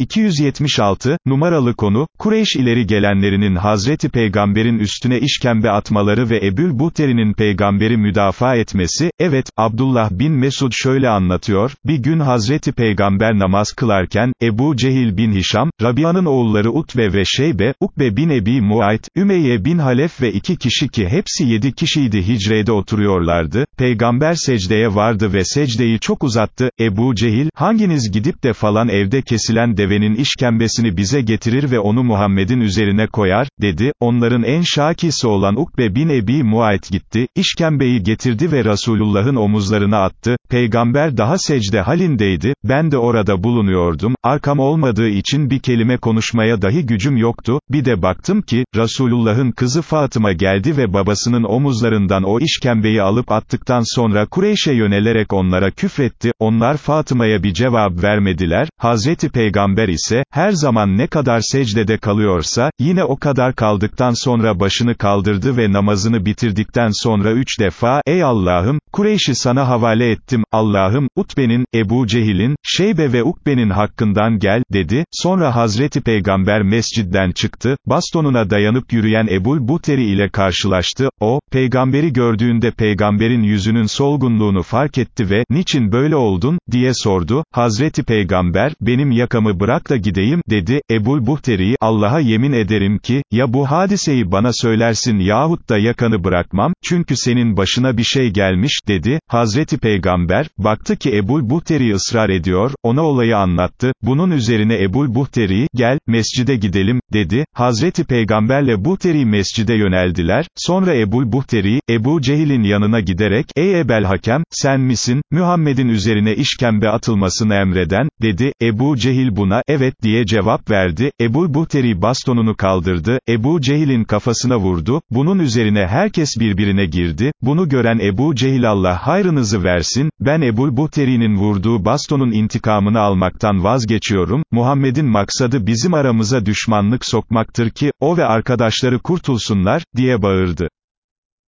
276, numaralı konu, Kureyş ileri gelenlerinin Hazreti Peygamber'in üstüne işkembe atmaları ve Ebül Buhteri'nin peygamberi müdafaa etmesi, evet, Abdullah bin Mesud şöyle anlatıyor, bir gün Hazreti Peygamber namaz kılarken, Ebu Cehil bin Hişam, Rabia'nın oğulları Utbe ve Şeybe, Ukbe bin Ebi Muayt, Ümeyye bin Halef ve iki kişi ki hepsi yedi kişiydi hicrede oturuyorlardı, Peygamber secdeye vardı ve secdeyi çok uzattı, Ebu Cehil, hanginiz gidip de falan evde kesilen devenin işkembesini bize getirir ve onu Muhammed'in üzerine koyar, dedi, onların en şakisi olan Ukbe bin Ebi Muayt gitti, işkembeyi getirdi ve Resulullah'ın omuzlarına attı, peygamber daha secde halindeydi, ben de orada bulunuyordum, arkam olmadığı için bir kelime konuşmaya dahi gücüm yoktu, bir de baktım ki, Resulullah'ın kızı Fatıma geldi ve babasının omuzlarından o işkembeyi alıp attıktan sonra Kureyş'e yönelerek onlara küfretti, onlar Fatıma'ya bir cevap vermediler, Hazreti Peygamber ise, her zaman ne kadar secdede kalıyorsa, yine o kadar kaldıktan sonra başını kaldırdı ve namazını bitirdikten sonra üç defa, ey Allah'ım, Kureyş'i sana havale ettim, Allah'ım, Utbe'nin, Ebu Cehil'in, Şeybe ve Ukbe'nin hakkından gel, dedi, sonra Hazreti Peygamber mescidden çıktı, bastonuna dayanıp yürüyen Ebul Buteri ile karşılaştı, o, peygamberi gördüğünde peygamberin yüzünün solgunluğunu fark etti ve, niçin böyle oldun, diye sordu, Hazreti Peygamber, benim yakamı bırak da gideyim, dedi, Ebul Buhteri, Allah'a yemin ederim ki, ya bu hadiseyi bana söylersin yahut da yakanı bırakmam, çünkü senin başına bir şey gelmiş, dedi, Hazreti Peygamber, baktı ki Ebul Buhteri ısrar ediyor, ona olayı anlattı, bunun üzerine Ebul Buhteri, gel, mescide gidelim, dedi, Hazreti Peygamberle Buhteri mescide yöneldiler, sonra Ebul Buhteri, Ebu Cehil'in yanına giderek, ey Ebel Hakem, sen misin, Muhammed'in üzerine işkembe atılmasını emreden, dedi, Ebu Cehil buna, evet diye cevap verdi, Ebu Buhteri bastonunu kaldırdı, Ebu Cehil'in kafasına vurdu, bunun üzerine herkes birbirine girdi, bunu gören Ebu Cehil Allah hayrınızı versin, ben Ebu Buhteri'nin vurduğu bastonun intikamını almaktan vazgeçiyorum, Muhammed'in maksadı bizim aramıza düşmanlık sokmaktır ki, o ve arkadaşları kurtulsunlar, diye bağırdı.